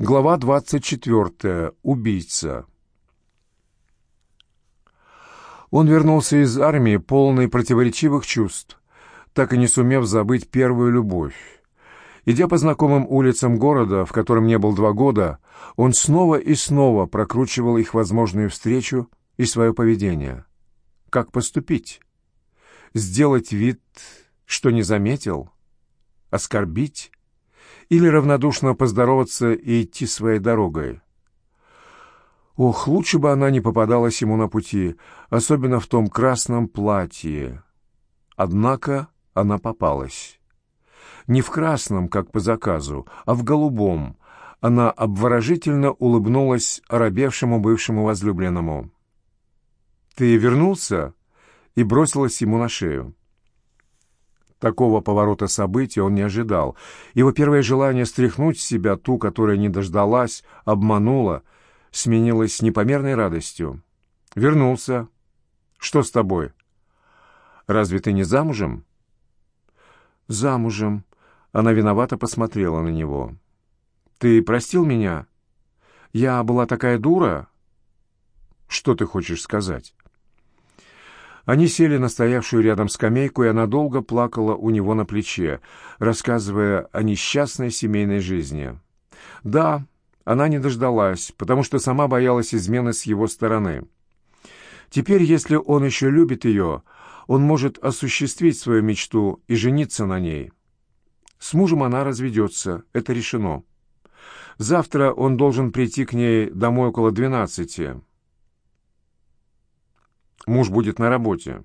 Глава 24. Убийца. Он вернулся из армии полный противоречивых чувств, так и не сумев забыть первую любовь. Идя по знакомым улицам города, в котором не был два года, он снова и снова прокручивал их возможную встречу и свое поведение. Как поступить? Сделать вид, что не заметил? Оскорбить? Или равнодушно поздороваться и идти своей дорогой. Ох, лучше бы она не попадалась ему на пути, особенно в том красном платье. Однако она попалась. Не в красном, как по заказу, а в голубом. Она обворожительно улыбнулась оробевшему бывшему возлюбленному. «Ты вернулся?» и бросилась ему на шею. Такого поворота событий он не ожидал. Его первое желание стряхнуть с себя ту, которая не дождалась, обманула, сменилось непомерной радостью. «Вернулся. Что с тобой? Разве ты не замужем?» «Замужем». Она виновато посмотрела на него. «Ты простил меня? Я была такая дура?» «Что ты хочешь сказать?» Они сели на стоявшую рядом скамейку, и она долго плакала у него на плече, рассказывая о несчастной семейной жизни. Да, она не дождалась, потому что сама боялась измены с его стороны. Теперь, если он еще любит ее, он может осуществить свою мечту и жениться на ней. С мужем она разведется, это решено. Завтра он должен прийти к ней домой около двенадцати. Муж будет на работе.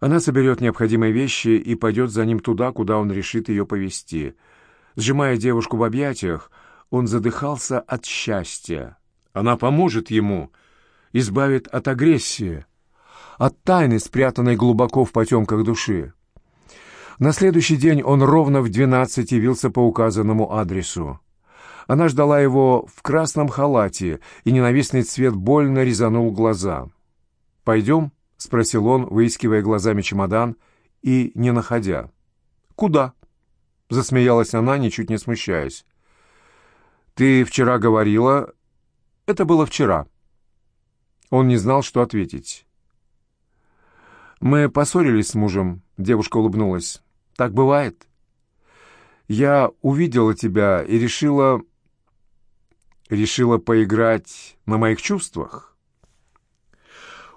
Она соберет необходимые вещи и пойдет за ним туда, куда он решит ее повести. Сжимая девушку в объятиях, он задыхался от счастья. Она поможет ему, избавит от агрессии, от тайны, спрятанной глубоко в потемках души. На следующий день он ровно в двенадцать явился по указанному адресу. Она ждала его в красном халате, и ненавистный цвет больно резанул глаза. «Пойдем?» — спросил он, выискивая глазами чемодан и не находя. «Куда?» — засмеялась она, ничуть не смущаясь. «Ты вчера говорила...» «Это было вчера». Он не знал, что ответить. «Мы поссорились с мужем», — девушка улыбнулась. «Так бывает?» «Я увидела тебя и решила...» Решила поиграть на моих чувствах?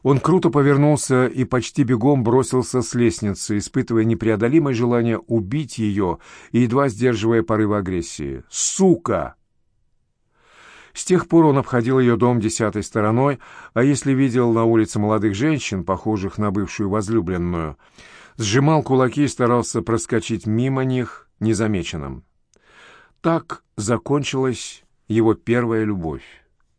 Он круто повернулся и почти бегом бросился с лестницы, испытывая непреодолимое желание убить ее и едва сдерживая порывы агрессии. «Сука!» С тех пор он обходил ее дом десятой стороной, а если видел на улице молодых женщин, похожих на бывшую возлюбленную, сжимал кулаки и старался проскочить мимо них незамеченным. Так закончилась его первая любовь.